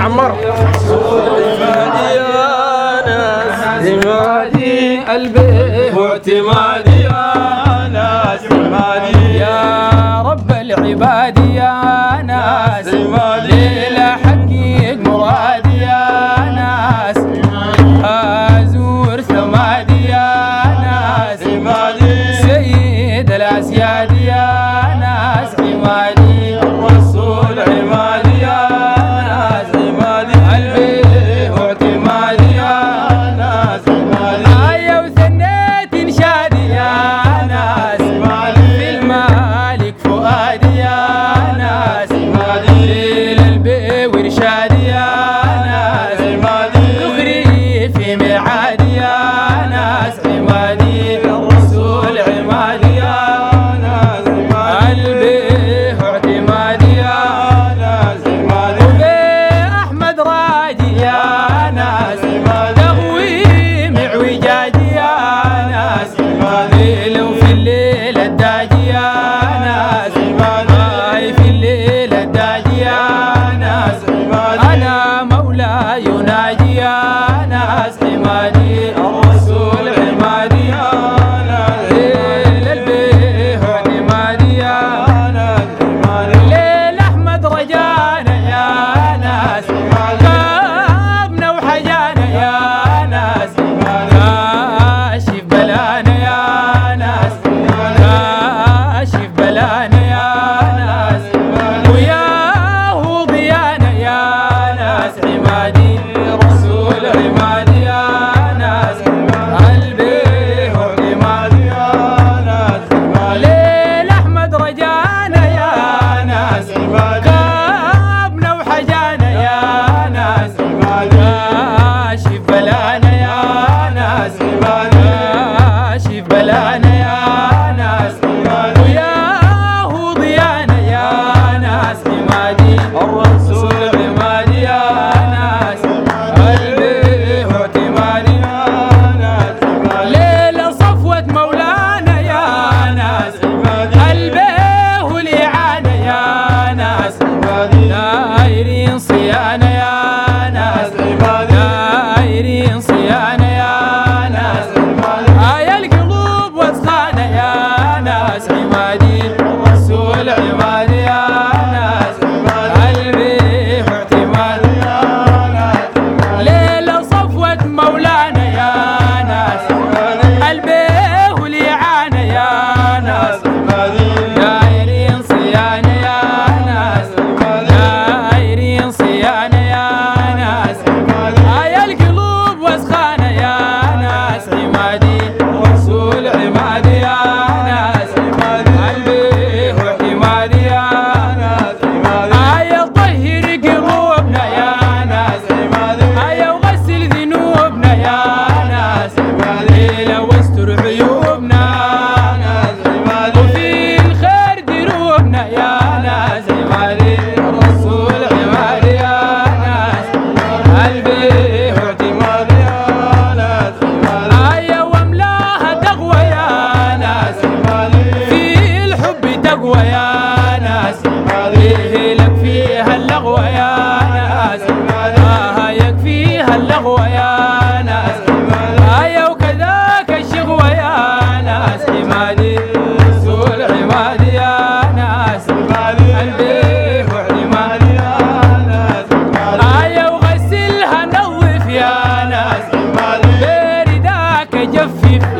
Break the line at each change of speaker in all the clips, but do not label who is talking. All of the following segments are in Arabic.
عمر
اعتمادي قلبي
اعتمادي أنا اعتمادي.
يا رب العباد shine.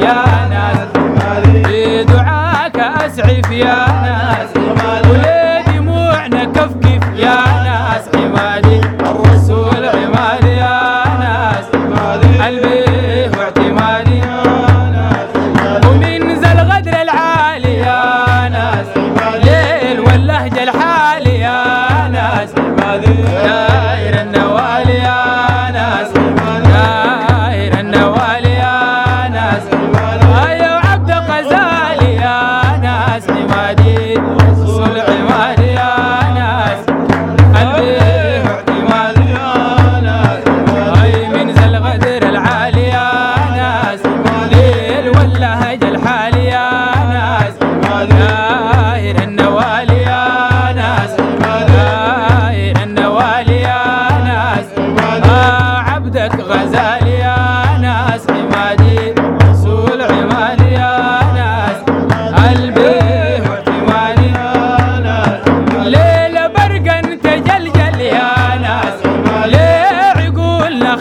يا ناس. بدعاك أسعف يا ناس.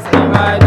Vai, vai.